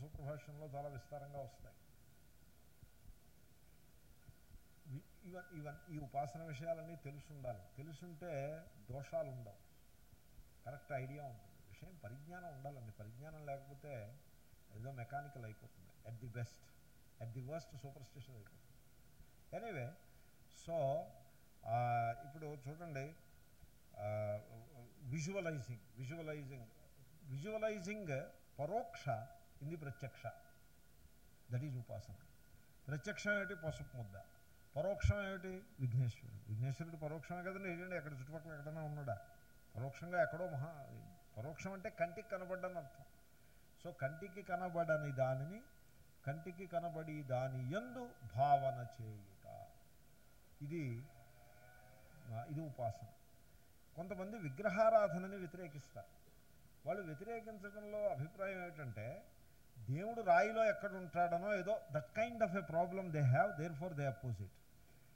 సూత్ర చాలా విస్తారంగా వస్తాయి ఈవన్ ఈవన్ ఈ ఉపాసన విషయాలన్నీ తెలుసుండాలి తెలుసుంటే దోషాలు ఉండవు కరెక్ట్ ఐడియా ఉంటుంది విషయం పరిజ్ఞానం ఉండాలండి పరిజ్ఞానం లేకపోతే ఏదో మెకానికల్ అయిపోతుంది at the best at the worst superstition అయిపోతుంది ఎనీవే సో ఇప్పుడు చూడండి విజువలైజింగ్ విజువలైజింగ్ విజువలైజింగ్ పరోక్ష ఇది ప్రత్యక్ష. దట్ ఈజ్ ఉపాసన ప్రత్యక్షం ఏమిటి? పసుపు ముద్ద. పరోక్షం ఏమిటి? విఘ్నేశ్వరుడు. విఘ్నేశ్వరుడు పరోక్షమే కదండి. ఏంటంటే ఎక్కడ చుట్టుపక్కల ఎక్కడైనా ఉన్నాడా? పరోక్షంగా ఎక్కడో మహా పరోక్షం అంటే కంటికి కనబడ్డని అర్థం. సో కంటికి కనబడని దానిని కంటికి కనబడి దాని ఎందు భావన చేయుట. ఇది ఇది ఉపాసన. కొంతమంది విగ్రహారాధనని వ్యతిరేకిస్తారు. వాళ్ళు వ్యతిరేకించడంలో అభిప్రాయం ఏమిటంటే దేవుడు రాయిలో ఎక్కడ ఉంటాడనో ఏదో that kind of a problem they have therefore they oppose it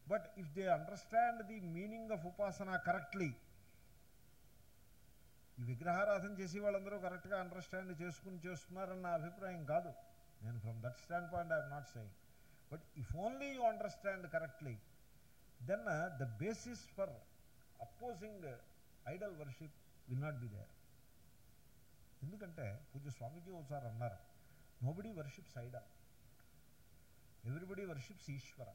but if they understand the meaning of ఉపాసన కరెక్ట్లీ ఈ విగ్రహారాధన చేసి వాళ్ళందరూ కరెక్ట్గా అండర్స్టాండ్ చేసుకుని చేస్తున్నారన్న నా అభిప్రాయం కాదు. నేను from that stand point I'm not saying but if only you understand correctly then the basis for opposing idol worship will not be there ఎందుకంటే పూజ స్వామీజీ ఒకసారి అన్నారు nobody worships idol everybody worships Ishwara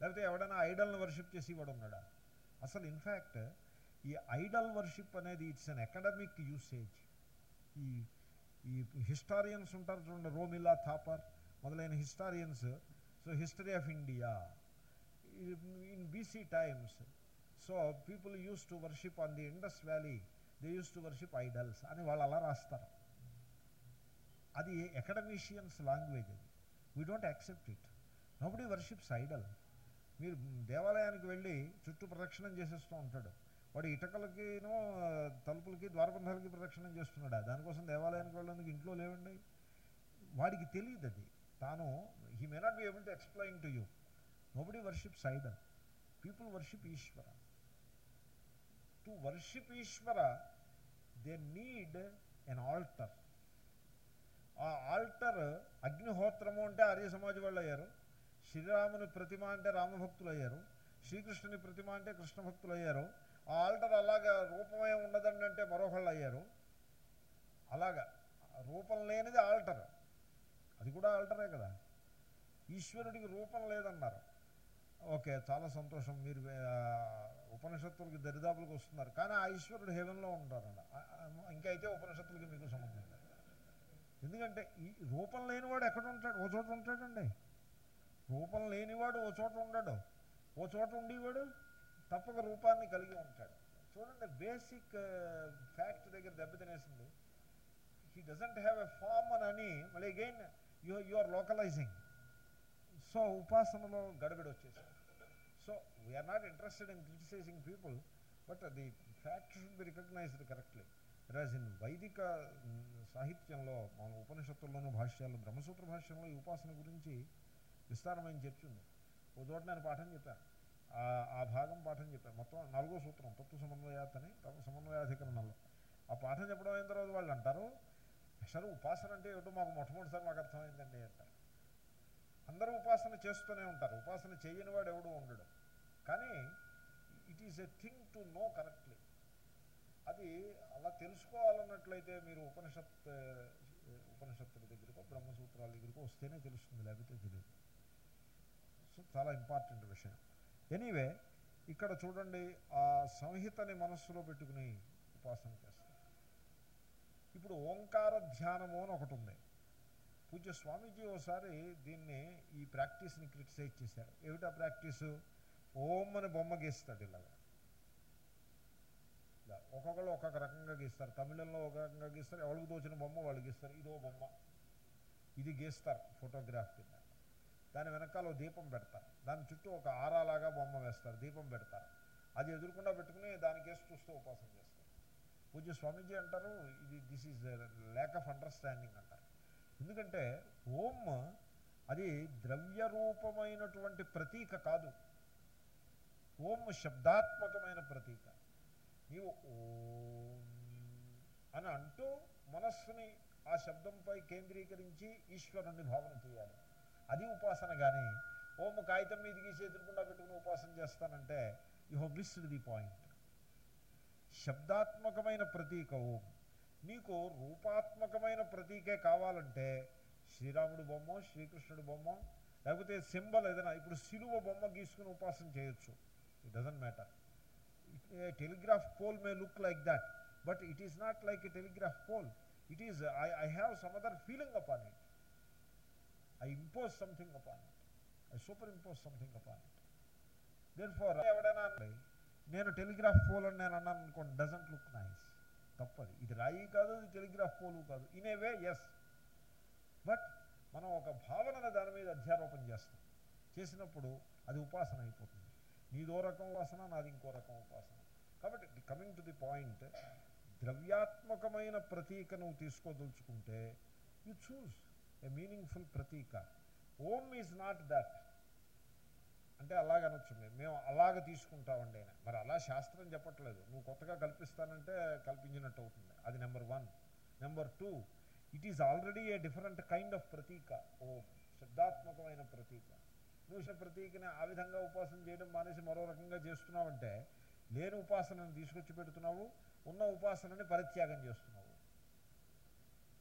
లేకపోతే ఎవడైనా ఐడల్ని వర్షిప్ చేసేవాడు ఉన్నాడా? అసలు ఇన్ఫ్యాక్ట్ ఈ ఐడల్ వర్షిప్ అనేది ఇట్స్ అన్ అకాడమిక్ యూసేజ్ ఈ ఈ హిస్టారియన్స్ ఉంటారు చూడండి రోమిలా థాపర్ మొదలైన historians so history of India in BC times so people used to worship on the Indus valley they used to worship idols అని వాళ్ళు అలా రాస్తారు. అది అకాడమిషియన్స్ లాంగ్వేజ్ అది. We don't accept it nobody worships idol మీరు దేవాలయానికి వెళ్ళి చుట్టూ ప్రదక్షిణం చేసేస్తూ ఉంటాడు. వాడు ఇటకలకినో తలుపులకి ద్వారబంధాలకి ప్రదక్షిణం చేస్తున్నాడా? దానికోసం దేవాలయానికి వెళ్ళడానికి ఇంట్లో లేవండి? వాడికి తెలియదు అది. తాను he may not be able to explain to you nobody worships idol people worship Ishwara to worship Ishwara they need an altar a altar అగ్నిహోత్రము అంటే ఆర్య సమాజం వాళ్ళు అయ్యారు. శ్రీరాముని ప్రతిమ అంటే రామభక్తులు అయ్యారు. శ్రీకృష్ణుని ప్రతిమ అంటే కృష్ణ భక్తులు అయ్యారు. ఆ ఆల్టర్ అలాగా రూపమే ఉండదండి అంటే మరొకళ్ళు అయ్యారు. అలాగా రూపం లేనిది ఆల్టర్. అది కూడా ఆల్టరే కదా. ఈశ్వరుడికి రూపం లేదన్నారు. ఓకే చాలా సంతోషం. మీరు ఉపనిషత్తులకి దరిదాపులకు వస్తున్నారు. కానీ ఆ ఈశ్వరుడు హేవెన్లో ఉంటారండి ఇంకైతే అయితే ఉపనిషత్తులకి మీకు సంబంధం ఎందుకంటే ఈ రూపం లేనివాడు ఎక్కడ ఉంటాడు? ఓ చోట ఉంటాడండి. రూపం లేనివాడు ఓ చోట ఉండడు. ఓ చోట ఉండేవాడు తప్పక రూపాన్ని కలిగి ఉంటాడు. చూడండి బేసిక్ ఫ్యాక్ట్ uh, దగ్గర దెబ్బతినేసింది he doesn't have a form అని అని మళ్ళీ again you you are localising so ఉపాసనలో గడబిడ వచ్చేసింది. So we're not interested in criticising people but the fact should be recognised correctly Raj ఇన్ వైదిక సాహిత్యంలో మన ఉపనిషత్తుల్లోనూ భాష్యాలు బ్రహ్మసూత్ర భాష్యంలో ఈ ఉపాసన గురించి విస్తారమైన చర్చ ఉంది. ఓ చోట నేను పాఠం చెప్పాను ఆ- ఆ భాగం పాఠం చెప్పాను మొత్తం నాలుగో సూత్రం తత్వ సమన్వయాత్ అని తత్వ సమన్వయాధికరణలో. ఆ పాఠం చెప్పడం అయిన తర్వాత వాళ్ళు అంటారు అసలు ఉపాసన అంటే ఏమిటో మాకు మొట్టమొదటిసారి మాకు అర్థమైందండి అంటారు. అందరూ ఉపాసన చేస్తూనే ఉంటారు. ఉపాసన చేయని వాడు ఎవడు ఉండడు. కానీ it is a thing to know correctly అది అలా తెలుసుకోవాలన్నట్లయితే మీరు ఉపనిషత్ ఉపనిషత్తుల దగ్గరకో బ్రహ్మసూత్రాల దగ్గరకో వస్తేనే తెలుస్తుంది లేకపోతే తెలియదు. సో చాలా ఇంపార్టెంట్ విషయం. ఎనీవే ఇక్కడ చూడండి ఆ సంహితని మనస్సులో పెట్టుకుని ఉపాసన చేస్తారు. ఇప్పుడు ఓంకార ధ్యానము అని ఒకటి ఉంది. పూజ్య స్వామీజీ ఒకసారి దీన్ని ఈ ప్రాక్టీస్ని క్రిటిసైజ్ చేశారు. ఏమిటా ప్రాక్టీసు? ఓం అని బొమ్మ గీస్తాడు ఇలాగా. ఒక్కొక్కళ్ళు ఒక్కొక్క రకంగా గీస్తారు. తమిళంలో ఒక రకంగా గీస్తారు. ఎవరికి తోచిన బొమ్మ వాళ్ళు గీస్తారు. ఇదో బొమ్మ. ఇది గీస్తారు ఫోటోగ్రాఫ్ కింద. దాని వెనకాల ఓ దీపం పెడతారు. దాని చుట్టూ ఒక ఆరాలాగా బొమ్మ వేస్తారు. దీపం పెడతారు. అది ఎదురుకుండా పెట్టుకుని దానికేసి చూస్తూ ఉపాసన చేస్తారు. పూజ స్వామీజీ అంటారు ఇది this is lack of understanding అంటారు. ఎందుకంటే ఓం అది ద్రవ్యరూపమైనటువంటి ప్రతీక కాదు. ఓం శబ్దాత్మకమైన ప్రతీక. నీవు అని అంటూ మనస్సుని ఆ శబ్దంపై కేంద్రీకరించి ఈశ్వరుణ్ణి భావన చేయాలి. అది ఉపాసన కానీ ఓం కాగితం మీద గీసి ఎదురుకుండా పెట్టుకుని ఉపాసన చేస్తానంటే you have missed the point. శబ్దాత్మకమైన ప్రతీక ఓం. నీకు రూపాత్మకమైన ప్రతీకే కావాలంటే శ్రీరాముడు బొమ్మ శ్రీకృష్ణుడు బొమ్మ లేకపోతే సింబల్ ఏదైనా ఇప్పుడు సిలువ బొమ్మ గీసుకుని ఉపాసన చేయొచ్చు. It doesn't matter telegraph pole may look like that but it is not like a telegraph pole it is I I have some other feeling upon it I impose something upon it I superimpose something upon it therefore ఎవడైనా నేను telegraph pole అని నేను అన్నాను అనుకోండి doesn't look nice తప్పది. ఇది రాయి కాదు ఇది టెలిగ్రాఫ్ పోలు కాదు. In a way yes but మనం ఒక భావనను దాని మీద అధ్యారోపణ చేస్తాం. చేసినప్పుడు అది ఉపాసన అయిపోతుంది. నీదో రకం ఉపాసన నాది ఇంకో రకం ఉపాసన. కాబట్టి కమింగ్ టు ది పాయింట్ ద్రవ్యాత్మకమైన ప్రతీక నువ్వు తీసుకోదలుచుకుంటే యు చూస్ ఏ మీనింగ్ఫుల్ ప్రతీక. ఓం ఈజ్ నాట్ దట్ అంటే అలాగనొచ్చు మేము మేము అలాగ తీసుకుంటామండి ఆయన. మరి అలా శాస్త్రం చెప్పట్లేదు. నువ్వు కొత్తగా కల్పిస్తానంటే కల్పించినట్టు అవుతుంది. అది number one number two it is already a different kind of ప్రతీక. ఓం శబ్దాత్మకమైన ప్రతీక. నువ్వు ప్రతీకని ఆ విధంగా ఉపాసన చేయడం మానేసి మరో రకంగా చేస్తున్నావంటే లేని ఉపాసనను తీసుకొచ్చి పెడుతున్నావు ఉన్న ఉపాసనని పరిత్యాగం చేస్తున్నావు.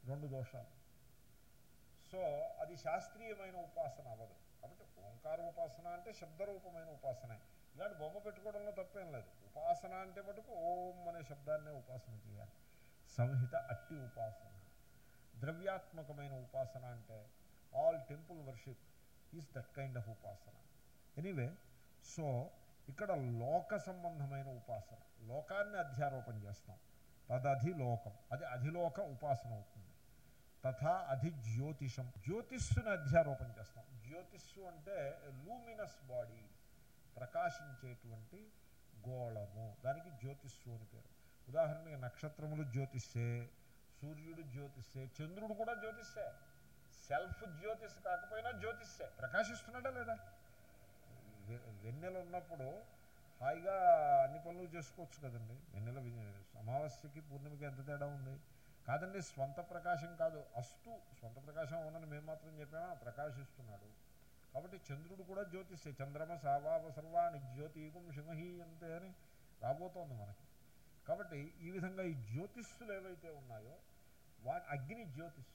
రెండు దోషాలు. సో అది శాస్త్రీయమైన ఉపాసన అవ్వదు. కాబట్టి ఓంకార ఉపాసన అంటే శబ్దరూపమైన ఉపాసనే. ఇలాంటి బొమ్మ పెట్టుకోవడంలో తప్పేం లేదు. ఉపాసన అంటే మటుకు ఓం అనే శబ్దాన్నే ఉపాసన చేయాలి. సంహిత అట్టి ఉపాసన. ద్రవ్యాత్మకమైన ఉపాసన అంటే all temple worship is that kind of ఉపాసన. ఎనీవే సో ఇక్కడ లోక సంబంధమైన ఉపాసన. లోకాన్ని అధ్యారోపణ చేస్తాం. తదధి లోకం. అది అధిలోక ఉపాసన అవుతుంది. తథా అధి జ్యోతిషం. జ్యోతిస్సుని అధ్యారోపణ చేస్తాం. జ్యోతిస్సు అంటే లూమినస్ బాడీ ప్రకాశించేటువంటి గోళము. దానికి జ్యోతిస్సు అని పేరు. ఉదాహరణకి నక్షత్రములు జ్యోతిష్సే సూర్యుడు జ్యోతిష్సే చంద్రుడు కూడా జ్యోతిష్సే సెల్ఫ్ జ్యోతిష్ కాకపోయినా జ్యోతిష్సే ప్రకాశిస్తున్నాడా లేదా? వెన్నెల ఉన్నప్పుడు హాయిగా అన్ని పనులు చేసుకోవచ్చు కదండి. వెన్నెల వి- అమావాస్యకి పూర్ణిమకి ఎంత తేడా ఉంది? కాదండి స్వంత ప్రకాశం కాదు. అస్తు స్వంత ప్రకాశం అవునని మేము మాత్రం చెప్పామా? ప్రకాశిస్తున్నాడు. కాబట్టి చంద్రుడు కూడా జ్యోతిష్యే. చంద్రమ సావావ సర్వాణి జ్యోతికం శిమహీయంతే అని రాబోతోంది మనకి. కాబట్టి ఈ విధంగా ఈ జ్యోతిష్సులు ఏవైతే ఉన్నాయో వా అగ్ని జ్యోతిష్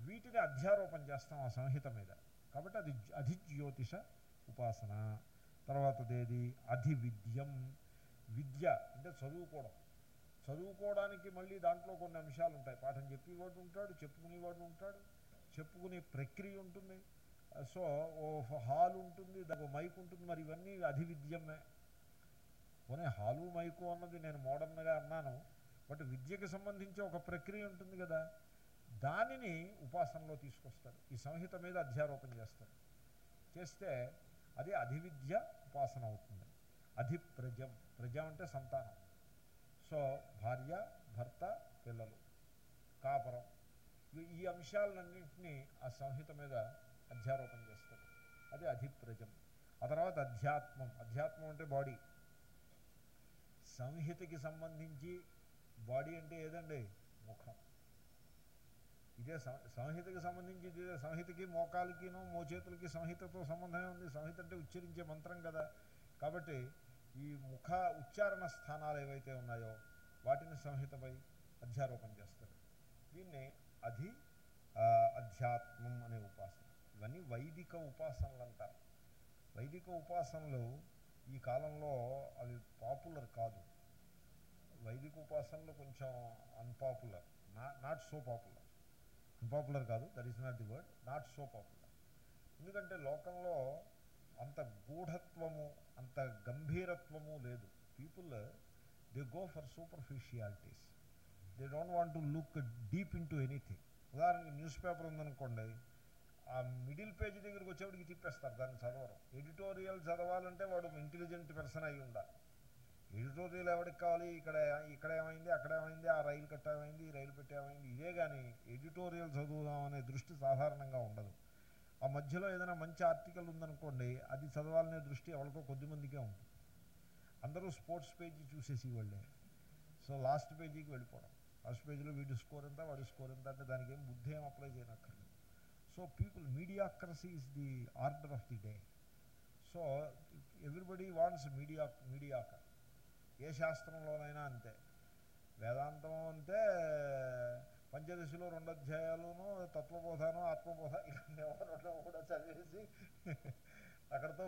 వీటిని అధ్యారోపణ చేస్తాం ఆ సంహిత మీద. కాబట్టి అది అధిజ్యోతిష ఉపాసన తర్వాతదేది అధివిద్యం. విద్య అంటే చదువుకోవడం. చదువుకోవడానికి మళ్ళీ దాంట్లో కొన్ని అంశాలు ఉంటాయి. పాఠం చెప్పేవాడు ఉంటాడు చెప్పుకునేవాడు ఉంటాడు చెప్పుకునే ప్రక్రియ ఉంటుంది. సో ఓ హాల్ ఉంటుంది దానికి మైక్ ఉంటుంది. మరి ఇవన్నీ అధివిద్యమే. పోనీ హాలు మైకు అన్నది నేను మోడర్న్గా అన్నాను. బట్ విద్యకి సంబంధించి ఒక ప్రక్రియ ఉంటుంది కదా. దానిని ఉపాసనలో తీసుకొస్తాడు ఈ సంహిత మీద అధ్యారోపణ చేస్తాడు చేస్తే అది అధివిద్య ఉపాసన అవుతుంది. అధిప్రజం ప్రజ అంటే సంతానం. సో భార్య భర్త పిల్లలు కాపరం. ఈ- ఈ అంశాలన్నింటినీ ఆ సంహిత మీద అధ్యారోపణ చేస్తాడు అది అధిప్రజం ఆ తర్వాత అధ్యాత్మం. అధ్యాత్మం అంటే బాడీ. సంహితకి సంబంధించి బాడీ అంటే ఏదండి? ముఖం. ఇదే సం- సంహితకి సంబంధించి ఇదే సంహితకి మోకాలకిను మోచేతులకి సంహితతో సంబంధమే ఉంది. సంహిత అంటే ఉచ్చరించే మంత్రం కదా. కాబట్టి ఈ ముఖ ఉచ్చారణ స్థానాలు ఏవైతే ఉన్నాయో వాటిని సంహితపై అధ్యారోపణ చేస్తారు. దీన్ని అధి అధ్యాత్మం అనే ఉపాసన. ఇవన్నీ వైదిక ఉపాసనలు అంటారు వైదిక ఉపాసనలు ఈ కాలంలో అవి పాపులర్ కాదు. వైదిక ఉపాసనలు కొంచెం అన్పాపులర్ నా నాట్ సో పాపులర్ అన్పాపులర్ కాదు. That is not the word not so popular ఎందుకంటే లోకంలో అంత గూఢత్వము అంత గంభీరత్వము లేదు. People they go for superficialities they don't want to look deep into anything ఉదాహరణకి న్యూస్ పేపర్ ఉందనుకోండి. ఆ మిడిల్ పేజ్ దగ్గరికి వచ్చేవాడికి తిప్పేస్తారు. దాన్ని చదవరు. ఎడిటోరియల్ చదవాలంటే వాడు ఇంటెలిజెంట్ పర్సన్ అయి ఉండాలి. ఎడిటోరియల్ ఎవరికి కావాలి? ఇక్కడ ఇక్కడ ఏమైంది? అక్కడ ఏమైంది? ఆ రైలు కట్టమైంది ఈ రైలు పెట్టేమైంది ఇదే కానీ ఎడిటోరియల్ చదువుదాం అనే దృష్టి సాధారణంగా ఉండదు. ఆ మధ్యలో ఏదైనా మంచి ఆర్టికల్ ఉందనుకోండి అది చదవాలనే దృష్టి ఎవరికో కొద్ది మందికే ఉంటుంది. అందరూ స్పోర్ట్స్ పేజీ చూసేసి వాళ్ళే సో లాస్ట్ పేజీకి వెళ్ళిపోవడం. ఫస్ట్ పేజీలో వీడి స్కోర్ ఎంత వాడి స్కోర్ ఎంత అంటే దానికి ఏం బుద్ధి ఏం apply చేయనక్కర్లేదు. So people mediocrity is the order of the day so everybody wants media mediocre ఏ శాస్త్రంలోనైనా అంతే. వేదాంతం అంటే పంచదశలో రెండు అధ్యాయాలను తత్వబోధను ఆత్మబోధ ఇలాంటి కూడా చదివేసి అక్కడతో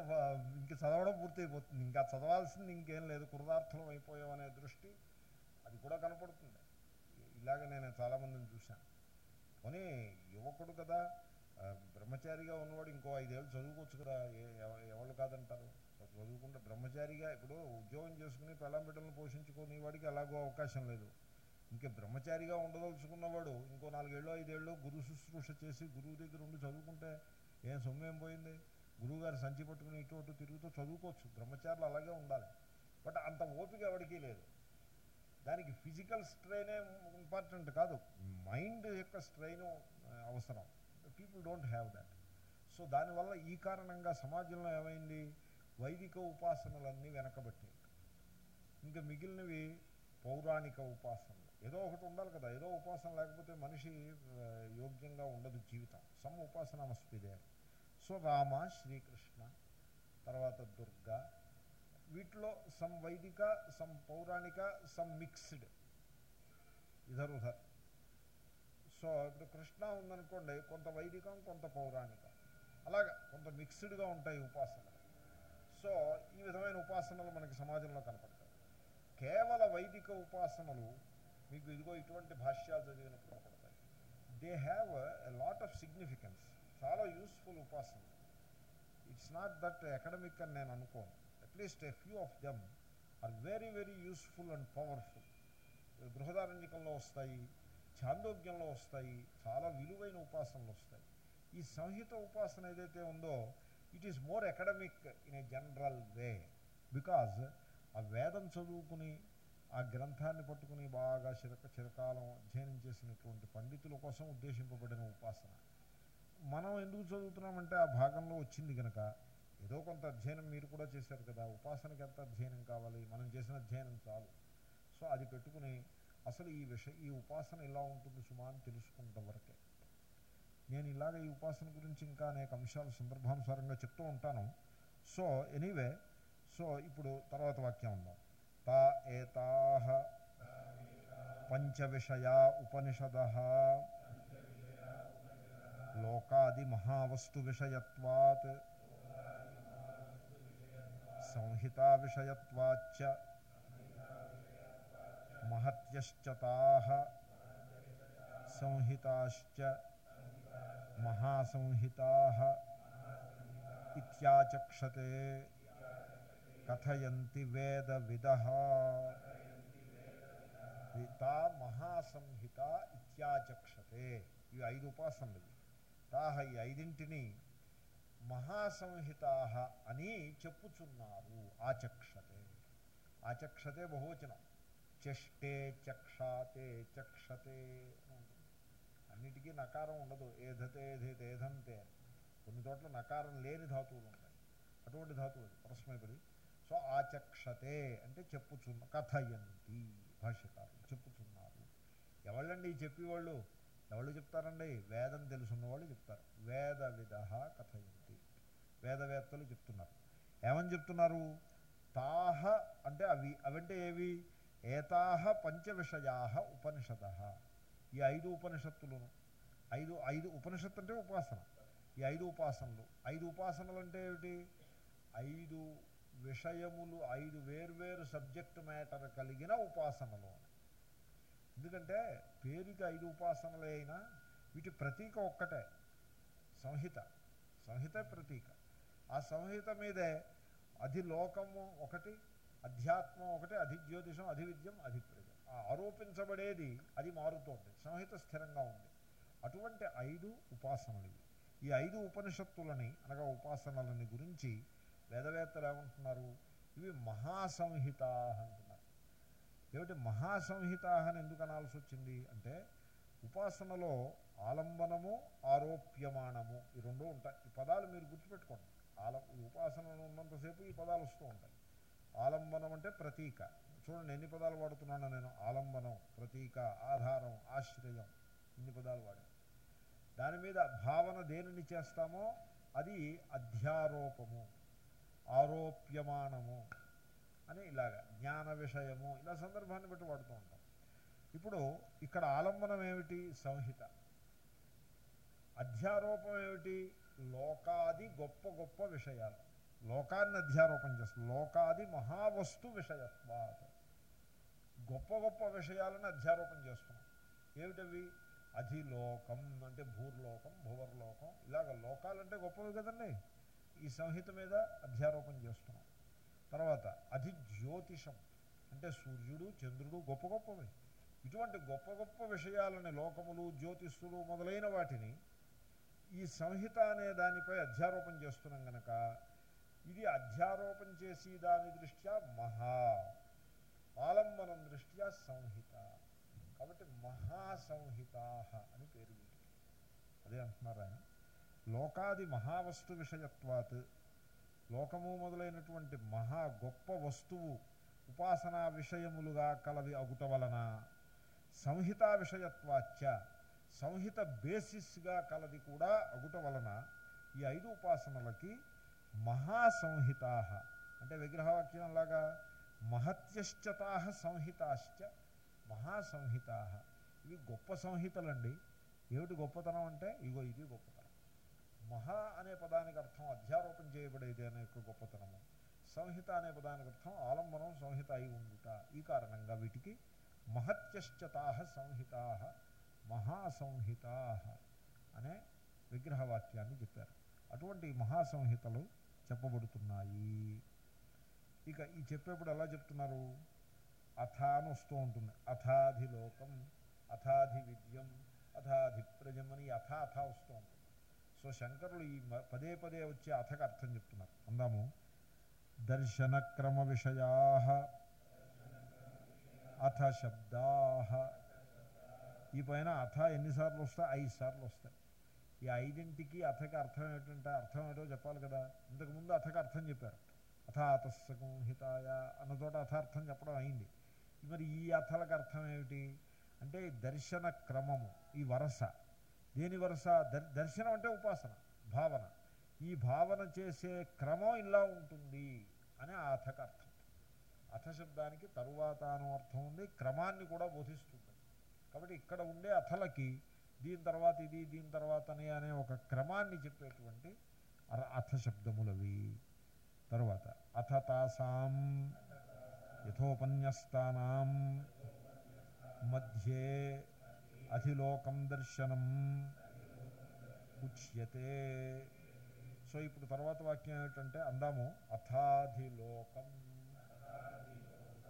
ఇంక చదవడం పూర్తయిపోతుంది. ఇంకా చదవాల్సింది ఇంకేం లేదు. కృతార్థం అయిపోయామనే దృష్టి అది కూడా కనపడుతుంది. ఇలాగ నేను చాలామందిని చూశాను. కానీ యువకుడు కదా బ్రహ్మచారిగా ఉన్నవాడు ఇంకో ఐదేళ్ళు చదువుకోవచ్చు కదా. ఎవరు కాదంటారు? చదువుకుంటే బ్రహ్మచారిగా ఇప్పుడు ఉద్యోగం చేసుకుని పెళ్ళం బిడ్డలను పోషించుకునే వాడికి ఎలాగో అవకాశం లేదు. ఇంకా బ్రహ్మచారిగా ఉండదలుచుకున్నవాడు ఇంకో నాలుగేళ్ళు ఐదేళ్ళు గురు శుశ్రూష చేసి గురువు దగ్గర ఉండి చదువుకుంటే ఏం సొమ్ము ఏం పోయింది? గురువుగారు సంచి పట్టుకుని ఇటు అటు తిరుగుతూ చదువుకోవచ్చు. బ్రహ్మచారులు అలాగే ఉండాలి. బట్ అంత ఓపిక ఎవరికీ లేదు. దానికి ఫిజికల్ స్ట్రెయినే ఇంపార్టెంట్ కాదు. మైండ్ యొక్క స్ట్రెయిన్ అవసరం. People don't have that. So దానివల్ల ఈ కారణంగా సమాజంలో ఏమైంది? వైదిక ఉపాసనలన్నీ వెనకబట్టాయి ఇంకా మిగిలినవి పౌరాణిక ఉపాసనలు. ఏదో ఒకటి ఉండాలి కదా. ఏదో ఉపాసన లేకపోతే మనిషి యోగ్యంగా ఉండదు జీవితం. సమ్ ఉపాసన మస్పిదే సో రామ శ్రీకృష్ణ తర్వాత దుర్గా వీటిలో సమ్ వైదిక సమ్ పౌరాణిక సమ్ మిక్స్డ్. ఇధర్ ఉధర్ సో ఇప్పుడు కృష్ణ ఉందనుకోండి కొంత వైదికం కొంత పౌరాణికం. అలాగా కొంత మిక్స్డ్గా ఉంటాయి ఉపాసనలు. సో ఈ విధమైన ఉపాసనలు మనకి సమాజంలో కనపడతాయి. కేవల వైదిక ఉపాసనలు మీకు ఇదిగో ఇటువంటి భాష్యాలు చదివినప్పుడు కనపడతాయి. They have a lot of significance చాలా యూస్ఫుల్ ఉపాసనలు. ఇట్స్ నాట్ దట్ అకాడమిక్ అని నేను అనుకోను. At least a few of them are very very useful and powerful బృహదారంజికంలో వస్తాయి ఛాందోగ్యంలో వస్తాయి చాలా విలువైన ఉపాసనలు వస్తాయి. ఈ సంహిత ఉపాసన ఏదైతే ఉందో it is more academic in a general way because ఆ వేదం చదువుకుని ఆ గ్రంథాన్ని పట్టుకుని బాగా చిరక చిరకాలం అధ్యయనం చేసినటువంటి పండితుల కోసం ఉద్దేశింపబడిన ఉపాసన. మనం ఎందుకు చదువుతున్నామంటే ఆ భాగంలో వచ్చింది కనుక ఏదో కొంత అధ్యయనం మీరు కూడా చేశారు కదా ఉపాసనకి ఎంత అధ్యయనం కావాలి మనం చేసిన అధ్యయనం చాలు. సో అది పెట్టుకుని అసలు ఈ విష ఈ ఉపాసన ఇలా ఉంటుంది సుమా అని తెలుసుకుంట వరకే. నేను ఇలాగ ఈ ఉపాసన గురించి ఇంకా అనేక అంశాలు సందర్భానుసారంగా చెప్తూ ఉంటాను సో ఎనీవే సో ఇప్పుడు తర్వాత వాక్యం ఉందాం తా ఏతా పంచవిషయా ఉపనిషద లోకాది మహావస్తు విషయత్వాత్ సంహితా విషయత్వాచ్చ మహత్యశ్చతా సంహితాశ్చ మహాసంహితా ఇత్యాచక్షతే కథయంతి వేద విద తా మహాసంహిత ఇత్యాచక్షతే ఇవి ఐదు ఉపాసనలు తాహ ఈ ఐదింటిని మహాసంహితా అని చెప్పుచున్నారు. ఆచక్షతే. ఆచక్షతే బహువచనం. చెష్టే చక్షాతే చక్షతే। అన్నిటికీ నకారం ఉండదు. ఏధతే ఏధేత ఏధంతే కొన్ని చోట్ల నకారం లేని ధాతువులు ఉంటాయి. అటువంటి ధాతువు పరస్మైపది సో ఆచక్షతే అంటే చెప్పుచున్న కథయంతి భాష్యకారులు చెప్పుచున్నారు. ఎవళ్ళండి చెప్పేవాళ్ళు? ఎవళ్ళు చెప్తారండి? వేదం తెలుసున్న వాళ్ళు చెప్తారు. వేద విధ కథయంతి. వేదవేత్తలు చెప్తున్నారు. ఏమని చెప్తున్నారు? తాహ అంటే అవి అవంటే ఏవి? ఏతాహ పంచవిషయా ఉపనిషద. ఈ ఐదు ఉపనిషత్తులను. ఐదు ఐదు ఉపనిషత్తు అంటే ఉపాసన. ఈ ఐదు ఉపాసనలు. ఐదు ఉపాసనలు అంటే ఏమిటి? ఐదు విషయములు ఐదు వేర్వేరు సబ్జెక్ట్ మ్యాటర్ కలిగిన ఉపాసనలు ఎందుకంటే పేరుకి ఐదు ఉపాసనలే అయినా వీటి ప్రతీక ఒక్కటే. సంహిత. సంహిత ప్రతీక. ఆ సంహిత మీదే అధిలోకము ఒకటి అధ్యాత్మం ఒకటి అధిజ్యోతిషం అధివిద్యం అధిప్రజం. ఆరోపించబడేది అది మారుతోంది. సంహిత స్థిరంగా ఉంది. అటువంటి ఐదు ఉపాసనలు ఈ ఐదు ఉపనిషత్తులని అనగా ఉపాసనలని గురించి వేదవేత్తలు ఏమంటున్నారు? ఇవి మహాసంహిత అంటున్నారు. ఏమిటి మహాసంహిత అని ఎందుకు అనాల్సి వచ్చింది? అంటే ఉపాసనలో ఆలంబనము ఆరోప్యమానము ఈ రెండు ఉంటాయి. ఈ పదాలు మీరు గుర్తుపెట్టుకోండి. ఆల ఈ ఉన్నంతసేపు ఈ పదాలు వస్తూ ఉంటాయి. ఆలంబనం అంటే ప్రతీక. చూడండి ఎన్ని పదాలు వాడుతున్నాను నేను? ఆలంబనం ప్రతీక ఆధారం ఆశ్రయం ఇన్ని పదాలు వాడాను. దాని మీద భావన దేనిని చేస్తామో? అది అధ్యారోపము ఆరోప్యమానము అని ఇలాగా జ్ఞాన విషయము ఇలా సందర్భాన్ని బట్టి వాడుతూ ఉంటాం. ఇప్పుడు ఇక్కడ ఆలంబనం ఏమిటి? సంహిత. అధ్యారోపం ఏమిటి? లోకాది గొప్ప గొప్ప విషయాలు. లోకాన్ని అధ్యారోపం చేస్తుంది లోకాది మహావస్తు విషయత్వాత. గొప్ప గొప్ప విషయాలను అధ్యారోపణం చేస్తున్నాం. ఏమిటవి? అధిలోకం అంటే భూర్లోకం భువర్లోకం. ఇలాగ లోకాలంటే గొప్పవి కదండి. ఈ సంహిత మీద అధ్యారోపణం చేస్తున్నాం. తర్వాత అధి జ్యోతిషం అంటే సూర్యుడు చంద్రుడు గొప్ప గొప్పవి. ఇటువంటి గొప్ప గొప్ప విషయాలని లోకములు జ్యోతిష్లు మొదలైన వాటిని ఈ సంహిత అనే దానిపై అధ్యారోపణ చేస్తున్నాం గనక ఇది అధ్యారోపణ చేసి దాని దృష్ట్యా మహా ఆలంబనం దృష్ట్యా సంహిత. కాబట్టి మహాసంహితా అని పేరు వీటికి అదే అంటున్నారు ఆయన లోకాది మహావస్తు విషయత్వాత్ లోకము మొదలైనటువంటి మహా గొప్ప వస్తువు ఉపాసనా విషయములుగా కలవి అగుట వలన సంహితా విషయత్వాచ సంహిత బేసిస్గా కలది కూడా అగుట వలన ఈ ఐదు ఉపాసనలకి మహాసంహితా అంటే విగ్రహవాక్యంలాగా మహత్యశ్చతా సంహితాశ్చ మహాసంహితా. ఇవి గొప్ప సంహితలండి. ఏమిటి గొప్పతనం అంటే? ఇగో ఇది గొప్పతనం. మహా అనే పదానికి అర్థం అధ్యారోపణ చేయబడేది అనే యొక్క గొప్పతనము. సంహిత అనే పదానికి అర్థం ఆలంబనం సంహిత అయి ఉండుట. ఈ కారణంగా వీటికి మహత్యశ్చతా సంహితా మహాసంహితా అనే విగ్రహవాక్యాన్ని చెప్పారు. అటువంటి మహాసంహితలు చెప్పబడుతున్నాయి. ఇక ఈ చెప్పేప్పుడు ఎలా చెప్తున్నారు? అథ అని వస్తూ ఉంటుంది. అథాధిలోకం అథాధి విద్యం అథాధి ప్రజమని అథ అథ వస్తూ ఉంటుంది. సో శంకరులు ఈ పదే పదే వచ్చే అథకు అర్థం చెప్తున్నారు. అందాము. దర్శనక్రమ విషయా అథ శబ్దా ఈ పైన అథ ఎన్నిసార్లు వస్తాయి ఐదు సార్లు వస్తాయి. ఈ ఐదింటికి అథకి అర్థం ఏంటంటే అర్థం ఏంటో చెప్పాలి కదా. ఇంతకుముందు అథకి అర్థం చెప్పారు. అథ అతస్సంహితాయ అన్న అథార్థం చెప్పడం అయింది. మరి ఈ అథలకు అర్థం ఏమిటి? అంటే దర్శన క్రమము ఈ వరస. దేని వరస? దర్శనం అంటే ఉపాసన భావన. ఈ భావన చేసే క్రమం ఇలా ఉంటుంది అని ఆ అథకు అర్థం. అథ శబ్దానికి తరువాత అను అర్థం ఉంది క్రమాన్ని కూడా బోధిస్తుంది. కాబట్టి ఇక్కడ ఉండే అథలకి దీని తర్వాత ఇది దీని తర్వాత అనే ఒక క్రమాన్ని చెప్పేటువంటి అథ శబ్దములవి. తరువాత అథ తాసాం యథోపన్యస్తానాం మధ్యే అధిలోకం దర్శనం ఉచ్యతే. సో ఇప్పుడు తర్వాత వాక్యం ఏమిటంటే అందాము అథాధిలోకం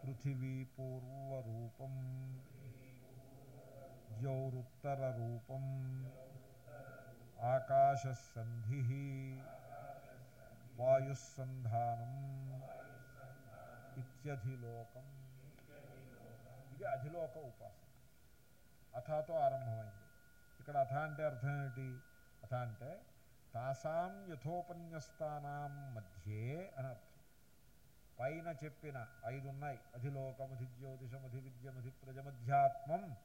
పృథివీ పూర్వరూపం ద్యౌరుత్తరరూపం ఆకాశసంధి వాయుస్సంధానం ఇత్యధిలోకం. ఇది అధిలోక ఉపాసన. అథాతో ఆరంభమైంది. ఇక్కడ అథ అంటే అర్థం ఏమిటి? అథ అంటే తాసాం యథోపన్యస్తానాం మధ్యే అని అర్థం. పైన చెప్పిన ఐదు ఉన్నాయి అధిలోకం అధిజ్యోతిషం అధివిద్యం అధిప్రజమధ్యాత్మం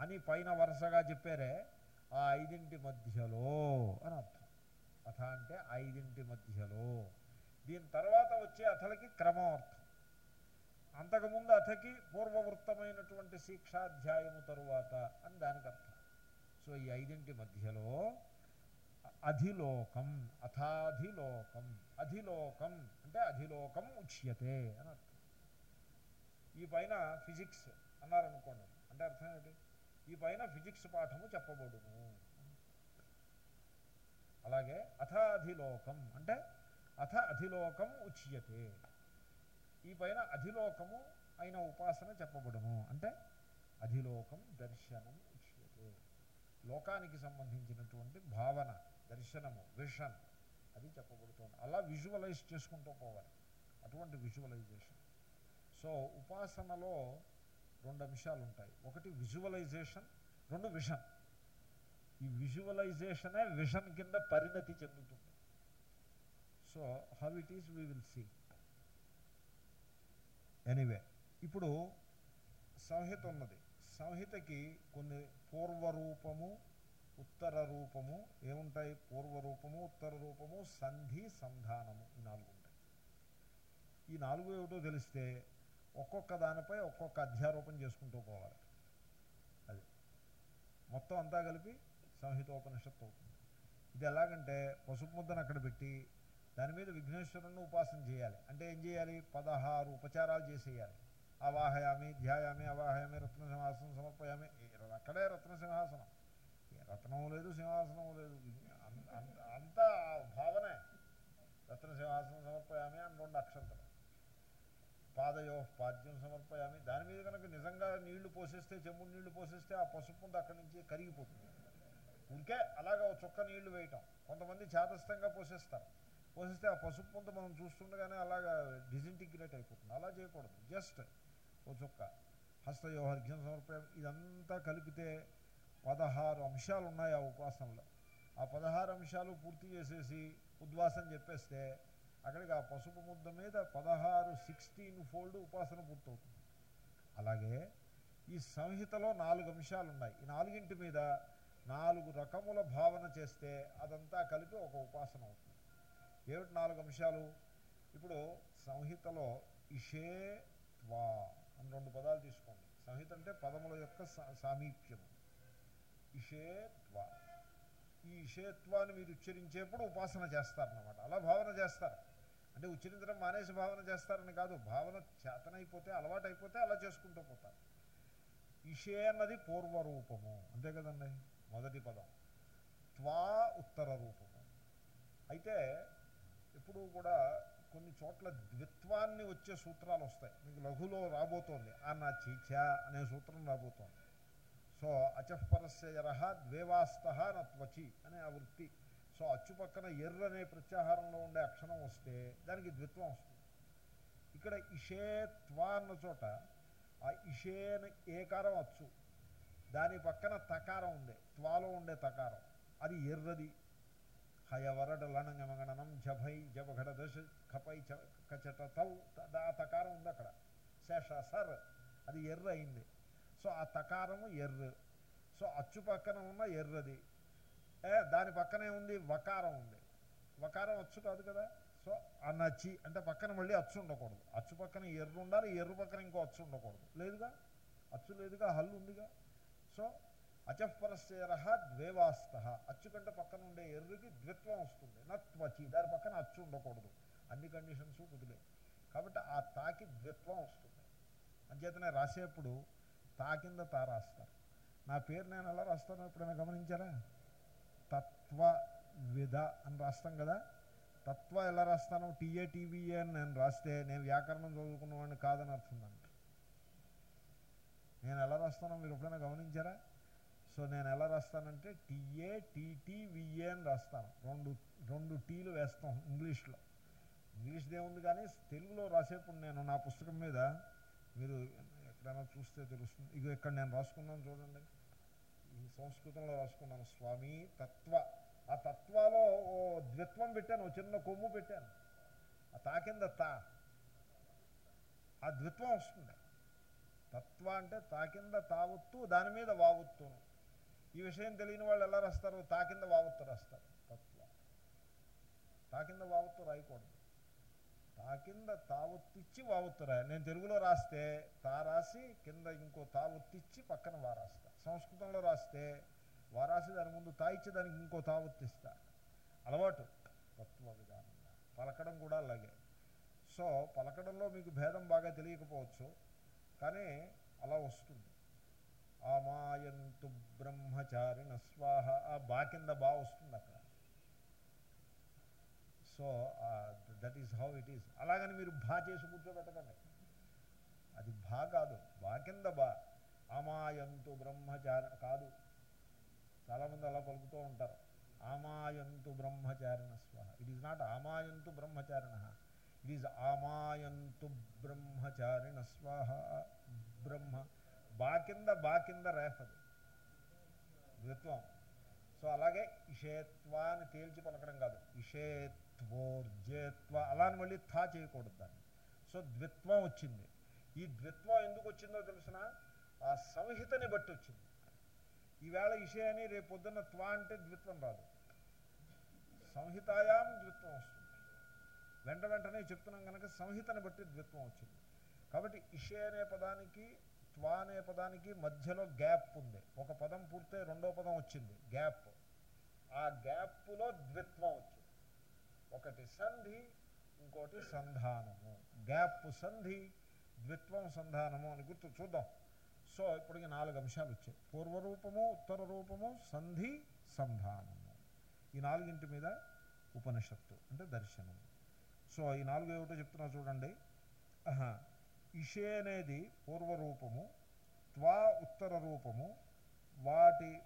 అని పైన వరుసగా చెప్పారే ఆ ఐదింటి మధ్యలో అని అర్థం. అథ అంటే ఐదింటి మధ్యలో. దీని తర్వాత వచ్చే అథలకి క్రమం అర్థం అంతకుముందు అథకి పూర్వవృత్తమైనటువంటి శిక్షాధ్యాయము తరువాత అని దానికి అర్థం. సో ఈ ఐదింటి మధ్యలో అధిలోకం అథాధిలోకం అధిలోకం అంటే అధిలోకం ఉచ్యతే అని అర్థం. ఈ పైన ఫిజిక్స్ అన్నారనుకోండి. అంటే అర్థం ఏంటి ఈ పైన ఫిజిక్స్ పాఠము చెప్పబడును. అలాగే అథాధిలోకం అంటే అథ అధిలోకం ఉచ్యతే. ఈ పైన అధిలోకము అయిన ఉపాసన చెప్పబడును. అంటే అధిలోకం దర్శనం ఉచ్యతే. లోకానికి సంబంధించినటువంటి భావన దర్శనము విషన్ అది చెప్పబడుతుంది. అలా విజువలైజ్ చేసుకుంటూ పోవాలి. అటువంటి విజువలైజేషన్. సో ఉపాసనలో రెండు అంశాలు ఉంటాయి ఒకటి విజువలైజేషన్ రెండు విషన్. ఈ విజువలైజేషనే విషన్ కింద పరిణతి చెందుతుంది. So how it is we will see anyway ఇప్పుడు సంహిత ఉన్నది. సంహితకి కొన్ని పూర్వరూపము ఉత్తర రూపము ఏముంటాయి? పూర్వరూపము ఉత్తర రూపము సంధి సంధానము ఈ నాలుగు ఉంటాయి. ఈ నాలుగు ఏమిటో తెలిస్తే ఒక్కొక్క దానిపై ఒక్కొక్క అధ్యారోపణ చేసుకుంటూ పోవాలి. అది. మొత్తం అంతా కలిపి సంహితోపనిషత్తు అవుతుంది. ఇది ఎలాగంటే పసుపు ముద్దను అక్కడ పెట్టి దాని మీద విఘ్నేశ్వరుణ్ణి ఉపాసన చేయాలి. అంటే ఏం చేయాలి? పదహారు ఉపచారాలు చేసేయాలి. అవాహయామి ధ్యాయామి అవాహయామి రత్న సింహాసనం సమర్పయామి అక్కడే రత్న సింహాసనం ఏ రత్నం లేదు సింహాసనం లేదు. అంత- అంతా భావనే. రత్న సింహాసనం సమర్పయామి అని రెండు అక్షంతలు. పాదయో పాద్యం సమర్పయామి. దాని మీద కనుక నిజంగా నీళ్ళు పోసేస్తే చెంబుడు నీళ్ళు పోసేస్తే ఆ పసుపు ముందు అక్కడి నుంచి కరిగిపోతుంది. ఊరికే అలాగా ఒక చుక్క నీళ్ళు వేయటం. కొంతమంది చేతస్థంగా పోసేస్తారు. పోసేస్తే ఆ పసుపు పొంత మనం చూస్తుండగానే అలాగా డిజింటిగ్రేట్ అయిపోతుంది. అలా చేయకూడదు. జస్ట్ ఓ చుక్క. హస్తయోహర్ఘ్యం సమర్పణ ఇదంతా కలిపితే పదహారు అంశాలు ఉన్నాయి ఆ ఉపాసనలో. ఆ పదహారు అంశాలు పూర్తి చేసేసి ఉద్వాసం చెప్పేస్తే అక్కడికి ఆ పసుపు ముద్ద మీద పదహారు సిక్స్టీన్ ఫోల్డ్ ఉపాసన పూర్తవుతుంది. అలాగే ఈ సంహితలో నాలుగు అంశాలు ఉన్నాయి. ఈ నాలుగింటి మీద నాలుగు రకముల భావన చేస్తే అదంతా కలిపి ఒక ఉపాసన అవుతుంది. ఏమిటి నాలుగు అంశాలు? ఇప్పుడు సంహితలో ఇషే త్వా అని రెండు పదాలు తీసుకోండి. సంహిత అంటే పదముల యొక్క సా- ఇషే ఇషేత్వ ఈ ఇషేత్వాన్ని మీరు ఉచ్చరించేప్పుడు ఉపాసన చేస్తారన్నమాట. అలా భావన చేస్తారు. అంటే ఉచ్చరించడం మానేసి భావన చేస్తారని కాదు. భావన చేతనైపోతే అలవాటు అయిపోతే అలా చేసుకుంటూ పోతారు. ఇషే అన్నది పూర్వరూపము. అంతే కదండి? మొదటి పదం. త్వా ఉత్తర రూపము అయితే ఎప్పుడు కూడా కొన్ని చోట్ల ద్విత్వాన్ని వచ్చే సూత్రాలు వస్తాయి. మీకు లఘులో రాబోతోంది. అన్న చీచ అనే సూత్రం రాబోతోంది. సో అచపరస్య ఎరహ ద్వేవాస్త నత్వచి అనే ఆ వృత్తి. సో అచ్చు పక్కన ఎర్ర అనే ప్రత్యాహారంలో ఉండే అక్షరం వస్తే దానికి ద్విత్వం వస్తుంది. ఇక్కడ ఇషేత్వ అన్న చోట ఆ ఇషేన ఏకారం అచ్చు. దాని పక్కన తకారం ఉంది త్వాలో ఉండే తకారం. అది ఎర్రది. హయవరడ లణంగమగణనం జభై జభఘడ దశ ఖపై చ కచట తౌ ఆ తకారం ఉంది అక్కడ. శేష సర్. అది ఎర్ర అయింది. సో ఆ తకారము ఎర్ర. సో అచ్చు పక్కన ఉన్న ఎర్రది. ఏ దాని పక్కనే ఉంది వకారం ఉంది. వకారం అచ్చు కాదు కదా? సో అనచి. అంటే పక్కన మళ్ళీ అచ్చు ఉండకూడదు. అచ్చు పక్కన ఎర్ర ఉండాలి ఎర్ర పక్కన ఇంకో అచ్చు ఉండకూడదు. లేదుగా? అచ్చు లేదుగా? హల్లు ఉందిగా? సో అచఃపరస్యరహ ద్వేవాస్త. అచ్చు కంటే పక్కన ఉండే ఎర్రుకి ద్విత్వం వస్తుంది. నత్వచి దాని పక్కన అచ్చు ఉండకూడదు. అన్ని కండిషన్స్ కుదిలే కాబట్టి ఆ తాకి ద్విత్వం వస్తుంది. అంచేతనే రాసేప్పుడు తా కింద తా రాస్తారు నా పేరు నేను ఎలా రాస్తాను ఎప్పుడైనా గమనించారా? తత్వ విధ అని రాస్తాం కదా? తత్వ ఎలా రాస్తాను టీఏ టీవీఏ అని నేను రాస్తే నేను వ్యాకరణం చదువుకున్నవాడిని కాదని అర్థం దానికి. నేను ఎలా రాస్తానో మీరు ఎప్పుడైనా గమనించారా? సో నేను ఎలా రాస్తానంటే టీఏ టీటీ విఏ అని రాస్తాను. రెండు రెండు టీలు వేస్తాం ఇంగ్లీష్లో. ఇంగ్లీష్ దేవుంది కానీ తెలుగులో రాసేప్పుడు నేను నా పుస్తకం మీద మీరు ఎక్కడైనా చూస్తే తెలుస్తుంది. ఇక ఇక్కడ నేను రాసుకున్నాను చూడండి. ఈ సంస్కృతంలో రాసుకున్నాను. స్వామి తత్వ. ఆ తత్వాలో ఓ ద్విత్వం పెట్టాను ఓ చిన్న కొమ్ము పెట్టాను. ఆ తా కింద తా. ఆ ద్విత్వం వస్తుంది. తత్వ అంటే తాకింద తావత్తు తావొత్తు దాని మీద వావత్తును ఈ విషయం తెలియని వాళ్ళు ఎలా రాస్తారు? తాకింద వావత్తు వావొత్తు రాస్తారు. తత్వ. తాకింద వావత్తు వావొత్తు రాయకూడదు. తాకింద తావొత్తిచ్చి వావొత్తు రాయ. నేను తెలుగులో రాస్తే తా రాసి కింద ఇంకో తావొత్తిచ్చి పక్కన వారాస్తా సంస్కృతంలో రాస్తే వారాసి దాని ముందు తాయిచ్చి దానికి ఇంకో తావొత్తిస్తా. అలవాటు. తత్వ విధానంగా. పలకడం కూడా అలాగే. సో పలకడంలో మీకు భేదం బాగా తెలియకపోవచ్చు. కానీ అలా వస్తుంది. ఆమాయంతు బ్రహ్మచారిణ స్వాహ ఆ బా కింద బా వస్తుంది అక్కడ. So that is how it is అలాగని మీరు భా చేసి కూర్చోబెట్టకండి. అది భా కాదు బా కింద బా. ఆమాయంతు బ్రహ్మచారి కాదు. చాలామంది అలా పలుకుతూ ఉంటారు. ఆమాయంతు బ్రహ్మచారిణ స్వాహ. ఇట్ ఈస్ నాట్ ఆమాయంతు బ్రహ్మచారిణ. దీస్ ఈజ్ ఆమాయంతు బ్రహ్మచారిణ స్వాహ. బ్రహ్మ బా కింద బా కింద రేఫది ద్విత్వం సో అలాగే ఇషేత్వ అని తేల్చి పలకడం కాదు. ఇషేత్వోర్జేత్వ. అలా అని మళ్ళీ థా చేయకూడదు దాన్ని. సో ద్విత్వం వచ్చింది. ఈ ద్విత్వం ఎందుకు వచ్చిందో తెలిసిన? ఆ సంహితని బట్టి వచ్చింది. ఈవేళ ఇషే అని రేపు పొద్దున్న త్వా అంటే ద్విత్వం రాదు. సంహితాయాం ద్విత్వం వస్తుంది. వెంట వెంటనే చెప్తున్నాం కనుక సంహితని బట్టి ద్విత్వం వచ్చింది. కాబట్టి ఇషే అనే పదానికి త్వా అనే పదానికి మధ్యలో గ్యాప్ ఉంది. ఒక పదం పూర్తే రెండో పదం వచ్చింది. గ్యాప్. ఆ గ్యాప్లో ద్విత్వం వచ్చింది. ఒకటి సంధి ఇంకోటి సంధానము. గ్యాప్ సంధి ద్విత్వం సంధానము అని గుర్తు చూద్దాం. సో ఇప్పటికి నాలుగు అంశాలు వచ్చాయి. పూర్వరూపము ఉత్తర రూపము సంధి సంధానము. ఈ నాలుగింటి మీద ఉపనిషత్తు అంటే దర్శనం సో ఈ నాలుగు ఏమిటో చెప్తున్నా చూడండి. ఇషే అనేది పూర్వరూపము త్వా ఉత్తర రూపము వాటి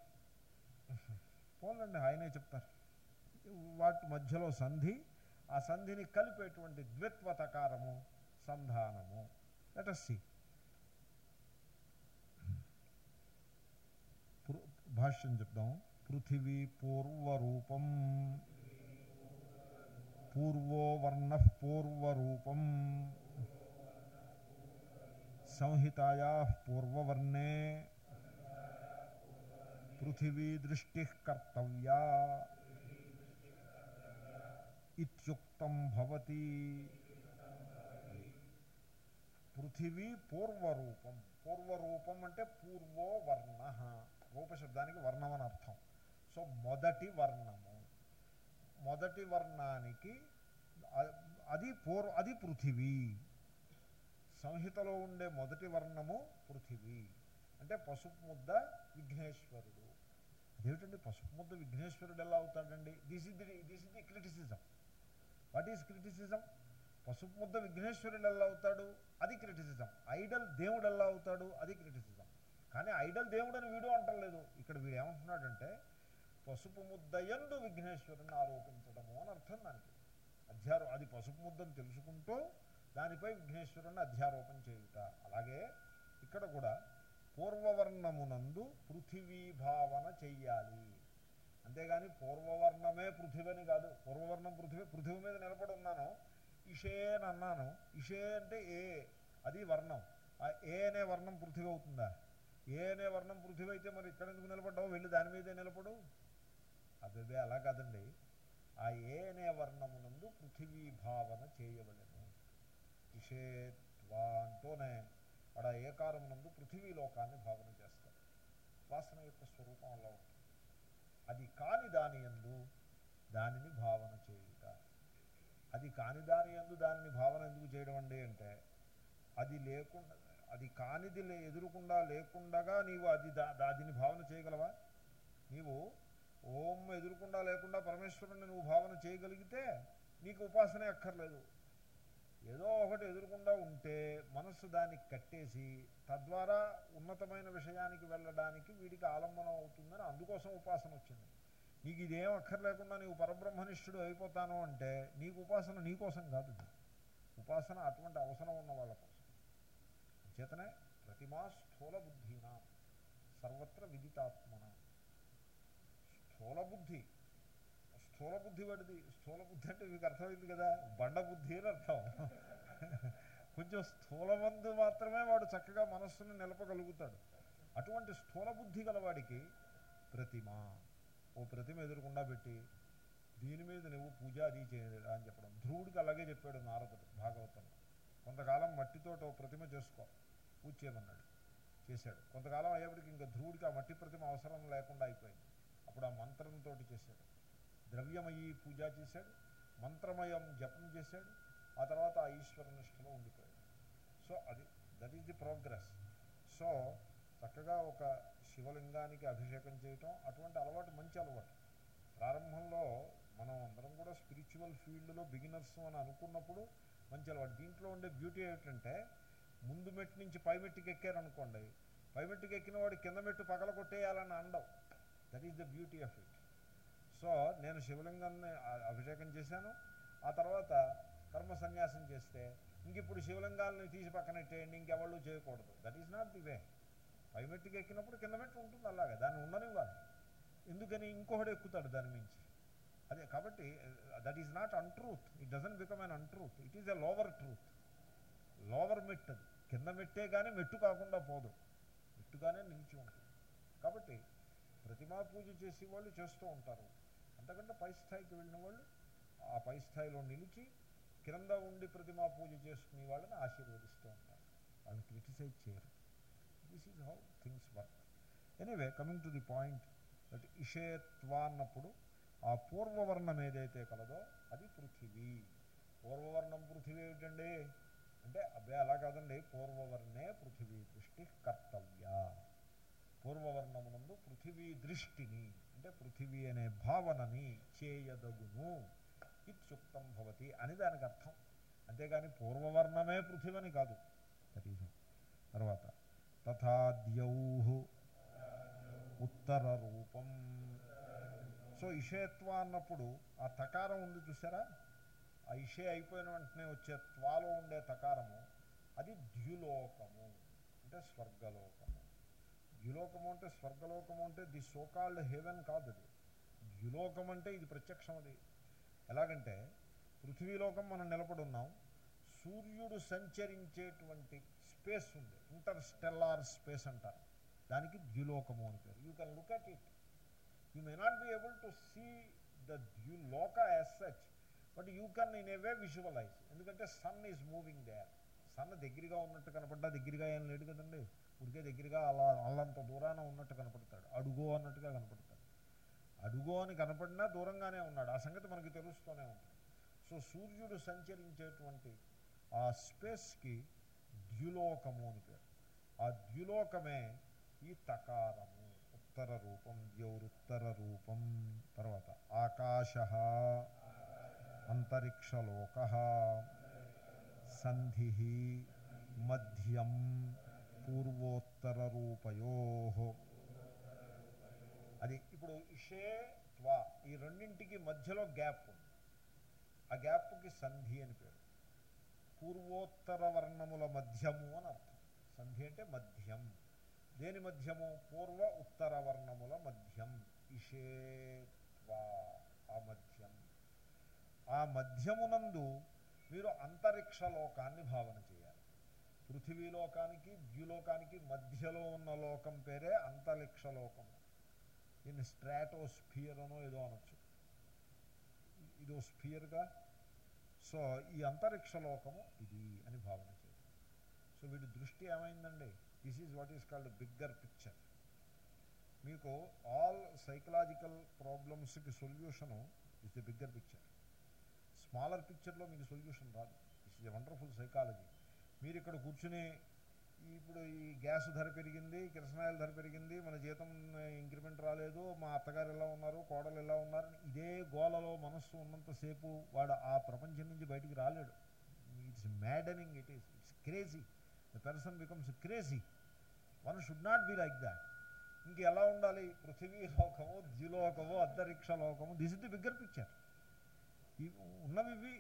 పోలండి ఆయనే చెప్తారు. వాటి మధ్యలో సంధి ఆ సంధిని కలిపేటువంటి ద్విత్వతకారము సంధానము. లెటస్సి భాష్యం చెప్దాం. పృథివీ పూర్వరూపం పూర్వో వర్ణ పూర్వరూపం సంహితాయా పూర్వవర్ణే పృథివీ దృష్టి కర్తవ్యా ఇత్యుక్తం భవతి పృథివీ పూర్వరూపం పూర్వరూపం అంటే పూర్వో వర్ణ రూపశబ్దానికి వర్ణం అని అర్థం। సో మొదటి వర్ణము। మొదటి వర్ణానికి అది పూర్వ అది పృథివీ. సంహితలో ఉండే మొదటి వర్ణము పృథివీ. అంటే పసుపు ముద్ద విఘ్నేశ్వరుడు. అదేమిటండి పసుపు ముద్ద విఘ్నేశ్వరుడు ఎలా అవుతాడండి? This is the this is the criticism what is criticism పసుపు ముద్ద విఘ్నేశ్వరుడు ఎలా అవుతాడు? అది క్రిటిసిజం ఐడల్ దేవుడు ఎలా అవుతాడు? అది క్రిటిసిజం కానీ ఐడల్ దేవుడు అని వీడు అంటలేదు. ఇక్కడ వీడు ఏమంటున్నాడంటే పసుపు ముద్దయందు విఘ్నేశ్వరుని ఆరోపించడము అని అర్థం దానికి అధ్యారో అది పసుపు ముద్దని తెలుసుకుంటూ దానిపై విఘ్నేశ్వరుని అధ్యారోపణ చేయుట. అలాగే ఇక్కడ కూడా పూర్వవర్ణమునందు పృథివీ భావన చెయ్యాలి. అంతేగాని పూర్వవర్ణమే పృథివని కాదు. పూర్వవర్ణం పృథివీ పృథివీ మీద నిలబడి ఉన్నాను ఇషే అని అన్నాను. ఇషే అంటే ఏ? అది వర్ణం. ఆ ఏ అనే వర్ణం పృథివీ అవుతుందా ఏ అనే వర్ణం పృథివీ అయితే మరి ఇక్కడ ఎందుకు నిలబడ్డావు? వెళ్ళి దాని మీదే నిలబడు. అదే అలా కాదండి. ఆ ఏ అనే వర్ణమునందు పృథివీ భావన చేయవలెను. ఇషేత్వా అంటూనే వాడు ఆ ఏకారమునందు పృథివీ లోకాన్ని భావన చేస్తాడు. వాసన యొక్క స్వరూపం అలా ఉంటుంది. అది కాని దాని యందు దానిని భావన చేయుట. అది కాని దాని యందు దానిని భావన ఎందుకు చేయడం అండి అంటే అది లేకుండా అది కానిది లే ఎదురుకుండా లేకుండగా నీవు అది దా దాదిని భావన చేయగలవా? నీవు ఓం ఎదురుకుండా లేకుండా పరమేశ్వరుని నువ్వు భావన చేయగలిగితే నీకు ఉపాసనే అక్కర్లేదు. ఏదో ఒకటి ఎదురుకుండా ఉంటే మనస్సు దానికి కట్టేసి తద్వారా ఉన్నతమైన విషయానికి వెళ్ళడానికి వీడికి ఆలంబనం అవుతుందని అందుకోసం ఉపాసన వచ్చింది. నీకు ఇదేం అక్కర్లేకుండా నీవు పరబ్రహ్మనిష్ఠుడు అయిపోతాను అంటే నీకు ఉపాసన నీకోసం కాదు ఉపాసన అటువంటి అవసరం ఉన్న వాళ్ళ కోసం. చేతనే ప్రతిమా స్థూల బుద్ధినా. సర్వత్ర విదితాత్మ. స్థూల బుద్ధి స్థూల బుద్ధి వాడిది స్థూల బుద్ధి అంటే మీకు అర్థమైంది కదా? బండ బుద్ధి అని అర్థం. కొంచెం స్థూలమందు మాత్రమే వాడు చక్కగా మనస్సును నిలపగలుగుతాడు. అటువంటి స్థూల బుద్ధి గలవాడికి ప్రతిమ. ఓ ప్రతిమ ఎదురుకుండా పెట్టి దీని మీద నువ్వు పూజ అది చేయలేదా అని చెప్పడం. ధ్రువుడికి అలాగే చెప్పాడు నారదుడు భాగవతం కొంతకాలం మట్టితోట ఓ ప్రతిమ చేసుకో. పూజ చేయమన్నాడు. చేశాడు. కొంతకాలం అయ్యేప్పటికి ఇంకా ధ్రువుడికి ఆ మట్టి ప్రతిమ అవసరం లేకుండా అయిపోయింది. అప్పుడు ఆ మంత్రంతో చేశాడు. ద్రవ్యమయీ పూజ చేశాడు. మంత్రమయం జపం చేశాడు. ఆ తర్వాత ఆ ఈశ్వర నిష్ఠలో ఉండిపోయాడు. సో అది that is the progress so చక్కగా ఒక శివలింగానికి అభిషేకం చేయటం అటువంటి అలవాటు మంచి అలవాటు. ప్రారంభంలో మనం అందరం కూడా స్పిరిచువల్ ఫీల్డ్లో బిగినర్స్ అని అనుకున్నప్పుడు మంచి అలవాటు. దీంట్లో ఉండే బ్యూటీ ఏమిటంటే ముందు మెట్టు నుంచి పై మెట్టుకి ఎక్కారనుకోండి పై మెట్టుకి ఎక్కిన వాడు కింద మెట్టు పగల కొట్టేయాలని అండవు that is the beauty of it so నేను శివలింగాన్ని అభిషేకం చేశాను. ఆ తర్వాత కర్మ సన్యాసం చేస్తే ఇంక ఇప్పుడు శివలింగాలను తీసి పక్కనెట్టేయండి ఇంకెవళ్ళు చేయకూడదు. That is not the way పైమెట్టుకి ఎక్కినప్పుడు కింద మెట్టు ఉంటుంది అలాగే. దాన్ని ఉండనివ్వాలి. ఎందుకని ఇంకొకడు ఎక్కుతాడు దాని మించి. అదే కాబట్టి that is not untruth it doesn't become an untruth it is a lower truth lower మెట్ అది కింద మెట్టే కానీ మెట్టు కాకుండా పోదు. మెట్టుగానే నిలిచి ఉంటుంది. కాబట్టి ప్రతిమా పూజ చేసే వాళ్ళు చేస్తూ ఉంటారు. అంతకంటే పై స్థాయికి వెళ్ళిన వాళ్ళు ఆ పై స్థాయిలో నిలిచి క్రింద ఉండి ప్రతిమా పూజ చేసుకునే వాళ్ళని ఆశీర్వదిస్తూ ఉంటారు. వాళ్ళని క్రిటిసైజ్ చేయరు. This is how things work anyway coming to the point that ఇషేత్వా అన్నప్పుడు ఆ పూర్వవర్ణం ఏదైతే కలదో అది పృథివీ. పూర్వవర్ణం పృథివీ ఏమిటండి? అంటే అబ్బాయి అలా కాదండి. పూర్వవర్ణే పృథివీ దృష్టి కర్తవ్య పూర్వవర్ణమునందు పృథివీ దృష్టిని అంటే పృథివీ అనే భావనని చేయదగును. ఇత్యుక్తం భవతి అని దానికి అర్థం. అంతేగాని పూర్వవర్ణమే పృథివని కాదు. దట్ తర్వాత తథాద్యౌ ఉత్తర రూపం సో ఇషేత్వ అన్నప్పుడు ఆ తకారం ఉంది చూసారా? ఆ ఇషే అయిపోయిన వెంటనే వచ్చే త్వాలో ఉండే తకారము అది ద్యులోకము అంటే స్వర్గలోకం. ద్యులోకము అంటే స్వర్గలోకము అంటే ది సోకాల్డ్ హెవెన్ కాదు అది. ద్యులోకం అంటే ఇది ప్రత్యక్షం అది ఎలాగంటే పృథ్వీలోకం మనం నిలబడి ఉన్నాం సూర్యుడు సంచరించేటువంటి స్పేస్ ఉంది. ఇంటర్స్టెల్లార్ స్పేస్ అంటారు. దానికి ద్యులోకము అని పేరు. You can look at it you may not be able to see the ద్యులోక as such but you can in a way visualise ఎందుకంటే sun is moving there sun దగ్గరగా ఉన్నట్టు కనపడ్డా దగ్గరగా ఏం లేడు కదండి. ఉడికే దగ్గరగా అలా అల్లంత దూరాన ఉన్నట్టు కనపడతాడు. అడుగో అన్నట్టుగా కనపడతాడు. అడుగో అని కనపడినా దూరంగానే ఉన్నాడు. ఆ సంగతి మనకి తెలుస్తూనే ఉంటుంది సో సూర్యుడు సంచరించేటువంటి ఆ స్పేస్కి ద్యులోకము అని పేరు. ఆ ద్యులోకమే ఈ తకారము. ఉత్తర రూపం ద్యౌరుత్తర రూపం తర్వాత ఆకాశ అంతరిక్షలోక సంధి మధ్యం పూర్వోత్తర రూపయో అది ఇప్పుడు ఇషే త్వా ఈ రెండింటికి మధ్యలో గ్యాప్ ఉంది. ఆ గ్యాప్కి సంధి అని పేరు. పూర్వోత్తర వర్ణముల మధ్యము అని అర్థం. సంధి అంటే మధ్యం. దేని మధ్యము? పూర్వ ఉత్తర వర్ణముల మధ్యం ఇషేత్వా ఆ మధ్యం. ఆ మధ్యమునందు మీరు అంతరిక్ష లోకాన్ని భావన చేయాలి పృథివీలోకానికి ద్యులోకానికి మధ్యలో ఉన్న లోకం పేరే అంతరిక్ష లోకం దీన్ని స్ట్రాటోస్ఫియర్ అనో ఏదో అనొచ్చు. ఇదో స్ఫియర్గా సో ఈ అంతరిక్ష లోకము ఇది అని భావన చేయాలి సో వీడి దృష్టి ఏమైందండి? This is what is called bigger picture మీకు all psychological ప్రాబ్లమ్స్కి solution is the bigger picture smaller పిక్చర్లో మీకు సొల్యూషన్ రాదు. ఇట్స్ ఎ వండర్ఫుల్ సైకాలజీ మీరు ఇక్కడ కూర్చుని ఇప్పుడు ఈ గ్యాస్ ధర పెరిగింది కిరసనాయిల ధర పెరిగింది మన జీతం ఇంక్రిమెంట్ రాలేదు మా అత్తగారు ఎలా ఉన్నారు కోడలు ఎలా ఉన్నారు ఇదే గోలలో మనస్సు ఉన్నంతసేపు వాడు ఆ ప్రపంచం నుంచి బయటికి రాలేడు. It's maddening it is it's crazy the person becomes crazy one should not be like that ఇంక ఎలా ఉండాలి? పృథివీ లోకము ద్యులోకము అంతరిక్ష లోకము this is the bigger picture. ఉన్నవి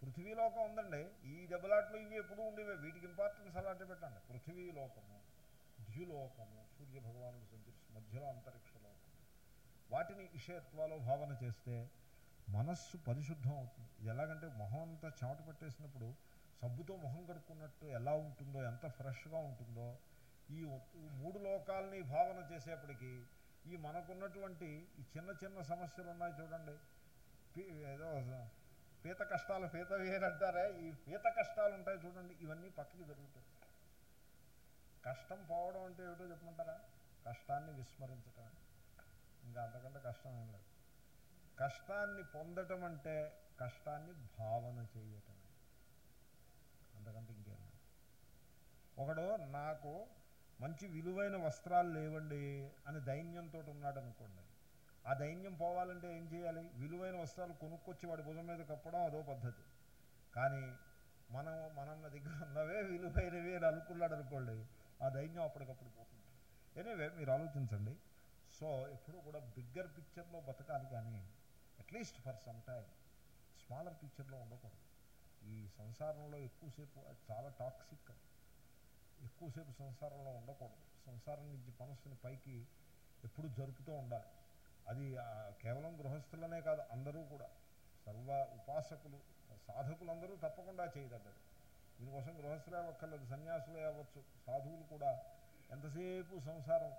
పృథ్వీలోకం ఉందండి. ఈ దెబ్బలాట్లు ఇవి ఎప్పుడు ఉండేవే. వీటికి ఇంపార్టెన్స్ అలాంటి పెట్టండి. పృథ్వీలోకము ద్యులోకము సూర్య భగవానుడు సంచరిస్తు మధ్యలో అంతరిక్ష లోకము వాటిని ఇషేత్వాలో భావన చేస్తే మనస్సు పరిశుద్ధం అవుతుంది. ఇది ఎలాగంటే మొహం అంతా చెమట పట్టేసినప్పుడు సబ్బుతో మొహం కడుక్కున్నట్టు ఎలా ఉంటుందో ఎంత ఫ్రెష్గా ఉంటుందో ఈ మూడు లోకాలని భావన చేసేప్పటికీ ఈ మనకున్నటువంటి ఈ చిన్న చిన్న సమస్యలు ఉన్నాయి చూడండి ఏదో పీత కష్టాలు పీత వేరంటారే ఈ పీత కష్టాలు ఉంటాయి చూడండి ఇవన్నీ పక్కకి జరుగుతాయి. కష్టం పోవడం అంటే ఏమిటో చెప్పమంటారా? కష్టాన్ని విస్మరించటం ఇంకా అంతకంటే కష్టం ఏం లేదు. కష్టాన్ని పొందటం అంటే కష్టాన్ని భావన చేయటం అంతకంటే ఇంకేం లేదు. ఒకడు నాకు మంచి విలువైన వస్త్రాలు లేవండి అని దైన్యంతో ఉన్నాడు అనుకోండి ఆ దైన్యం పోవాలంటే ఏం చేయాలి? విలువైన వస్త్రాలు కొనుక్కొచ్చి వాడి భుజం మీద కప్పడం అదో పద్ధతి. కానీ మనం మనం దగ్గర ఉన్నవే విలువైనవి అని అనుకున్నాడు అనుకోండి ఆ దైన్యం అప్పటికప్పుడు పోతుంది. ఎనీవే మీరు ఆలోచించండి. సో ఎప్పుడు కూడా బిగ్గర్ పిక్చర్లో బతకాలి కానీ at least for some time smaller పిక్చర్లో ఉండకూడదు. ఈ సంసారంలో ఎక్కువసేపు చాలా టాక్సిక్. ఎక్కువసేపు సంసారంలో ఉండకూడదు. సంసారం నుంచి మనస్సుని పైకి ఎప్పుడు జరుపుతూ ఉండాలి. అది కేవలం గృహస్థులనే కాదు అందరూ కూడా. సర్వ ఉపాసకులు సాధకులందరూ తప్పకుండా చేయదగ్గరు దీనికోసం గృహస్థులే అవ్వక్కర్లేదు సన్యాసులే అవ్వచ్చు సాధువులు కూడా. ఎంతసేపు సంసారం?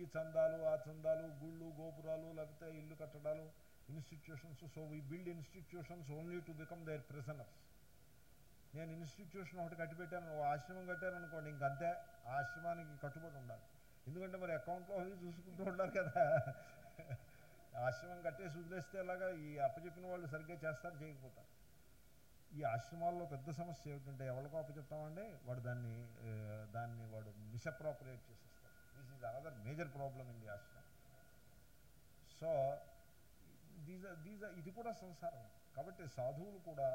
ఈ చందాలు ఆ చందాలు గుళ్ళు గోపురాలు లేకపోతే ఇల్లు కట్టడాలు institutions. So we build institutions only to become their prisoners నేను ఇన్స్టిట్యూషన్ ఒకటి కట్టిపెట్టాను ఓ ఆశ్రమం కట్టాను అనుకోండి ఇంకంతే. ఆశ్రమానికి కట్టుబడి ఉండాలి. ఎందుకంటే మరి అకౌంట్లో అవి చూసుకుంటూ ఉండాలి కదా. ఆశ్రమం కట్టేసి వదిలేస్తే ఎలాగా ఈ అప్పచెప్పిన వాళ్ళు సరిగ్గా చేస్తారు చేయకపోతారు. ఈ ఆశ్రమాల్లో పెద్ద సమస్య ఏమిటంటే ఎవరికో అప్పచెప్తామండి వాడు దాన్ని దాన్ని వాడు మిస్అప్రాపరియేట్ చేసేస్తాడు this is another major problem in the ఆశ్రమం. సో దీస్ దీస్ ఇది కూడా సంసారం. కాబట్టి సాధువులు కూడా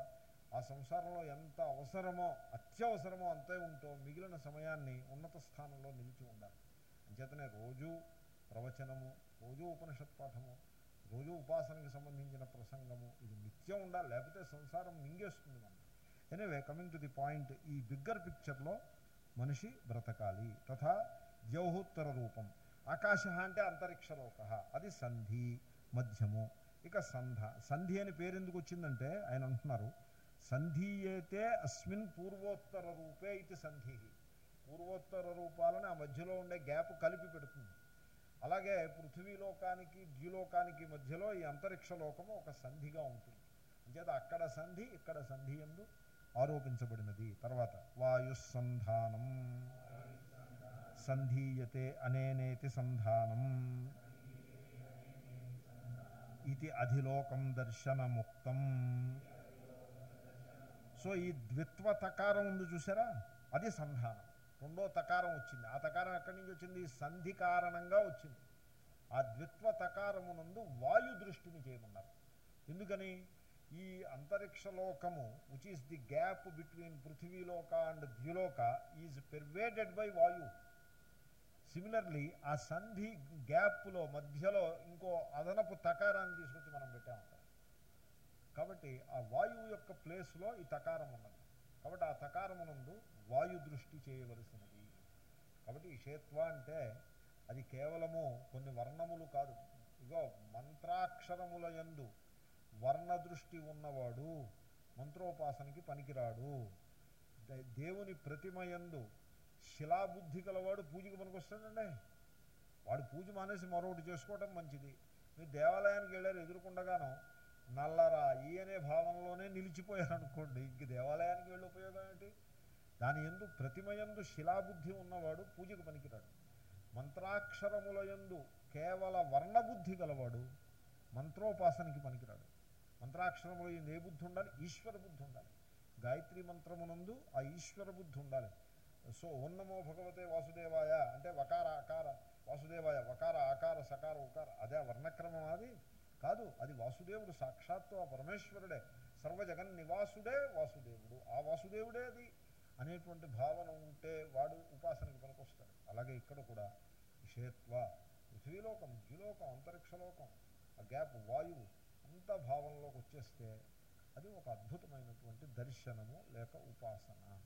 ఆ సంసారంలో ఎంత అవసరమో అత్యవసరమో అంతే ఉంటో మిగిలిన సమయాన్ని ఉన్నత స్థానంలో నిలిచి ఉండాలి. అంచేతనే రోజు ప్రవచనము రోజు ఉపనిషత్ పాఠము రోజు ఉపాసనకి సంబంధించిన ప్రసంగము. ఇది నిత్యం ఉండాలి లేకపోతే సంసారం మింగేస్తుంది మనం. Anyway coming to the point ఈ బిగ్గర్ పిక్చర్లో మనిషి బ్రతకాలి. తథా ద్యౌహోత్తర రూపం. ఆకాశ అంటే అంతరిక్షలోక అది సంధి మధ్యము. ఇక సంధ. సంధి అని పేరు ఎందుకు వచ్చిందంటే ఆయన అంటున్నారు సంధీయేతే అస్మిన్ పూర్వోత్తర రూపే ఇది సంధి. పూర్వోత్తర రూపాలను ఆ మధ్యలో ఉండే గ్యాప్ కలిపి పెడుతుంది. అలాగే పృథ్వీలోకానికి ద్యులోకానికి మధ్యలో ఈ అంతరిక్ష లోకము ఒక సంధిగా ఉంటుంది. అంచేత అక్కడ సంధి ఇక్కడ సంధి ఎందు ఆరోపించబడినది. తర్వాత వాయుసంధానం సంధీయతే అనేనేతి సంధానం. ఇది అధిలోకం దర్శనముక్తం. సో ఈ ద్విత్వ తకారం ఉంది చూసారా? అది సంధానం. రెండో తకారం వచ్చింది. ఆ తకారం ఎక్కడి నుంచి వచ్చింది? సంధి కారణంగా వచ్చింది. ఆ ద్విత్వ తకారమునందు వాయు దృష్టిని చేయమన్నారు. ఎందుకని? ఈ అంతరిక్ష లోకము which is the gap between పృథివీలోక and ద్యులోక is pervaded by Vayu. Similarly ఆ సంధి గ్యాప్లో మధ్యలో ఇంకో అదనపు తకారాన్ని తీసుకొచ్చి మనం పెట్టాము కాబట్టి ఆ వాయువు యొక్క ప్లేస్లో ఈ తకారం ఉన్నది. కాబట్టి ఆ తకారమునందు వాయు దృష్టి చేయవలసినది. కాబట్టి ఈ క్షేత్వ అంటే అది కేవలము కొన్ని వర్ణములు కాదు. ఇగో మంత్రాక్షరముల యందు వర్ణ దృష్టి ఉన్నవాడు మంత్రోపాసనకి పనికిరాడు. దేవుని దేవుని ప్రతిమయందు శిలాబుద్ధి గలవాడు పూజకి పనికొస్తాడండి. వాడు పూజ మానేసి మరొకటి చేసుకోవటం మంచిది. మీరు దేవాలయానికి వెళ్ళారు ఎదురుకుండగాను నల్లరాయి అనే భావనలోనే నిలిచిపోయారనుకోండి ఇంక దేవాలయానికి వెళ్ళి ఉపయోగం ఏంటి? దాని ఎందు ప్రతిమయందు శిలాబుద్ధి ఉన్నవాడు పూజకు పనికిరాడు. మంత్రాక్షరముల యందు కేవల వర్ణబుద్ధి గలవాడు మంత్రోపాసనకి పనికిరాడు. మంత్రాక్షరముల ఎందు ఏ బుద్ధి ఉండాలి? ఈశ్వర బుద్ధి ఉండాలి. గాయత్రి మంత్రమునందు ఆ ఈశ్వర బుద్ధి ఉండాలి. సో ఉన్నమో భగవతే వాసుదేవాయ అంటే వకార ఆకార వాసుదేవాయ వకార ఆకార సకార ఉకార అదే వర్ణక్రమం అది. కాదు అది వాసుదేవుడు సాక్షాత్తు ఆ పరమేశ్వరుడే. సర్వజగన్ నివాసుడే వాసుదేవుడు. ఆ వాసుదేవుడే అది అనేటువంటి భావన ఉంటే వాడు ఉపాసనకి పనికొస్తాడు. అలాగే ఇక్కడ కూడా విషయత్వ పృథ్వీలోకం ద్విలోకం అంతరిక్షలోకం ఆ గ్యాప్ వాయువు అంత భావనలోకి వచ్చేస్తే అది ఒక అద్భుతమైనటువంటి దర్శనము లేక ఉపాసన.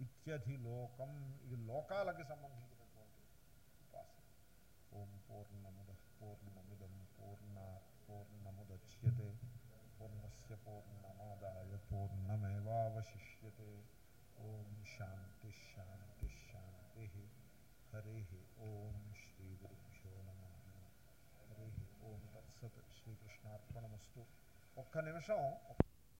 ఇత్యధిలోకం ఇది లోకాలకి సంబంధించినటువంటి ఉపాసన. ఓం పూర్ణముద పూర్ణమిదం పూర్ణముద్యతే పూర్ణస్ పూర్ణమాదాయ పూర్ణమేవాశిష్యతే ఓం శాంతి శాంతి శాంతి హరి ఓం శ్రీ గురుభ్యో నమ హరి ఓం తత్సత్ శ్రీకృష్ణార్పణమస్తు ఒక్క నిమిషం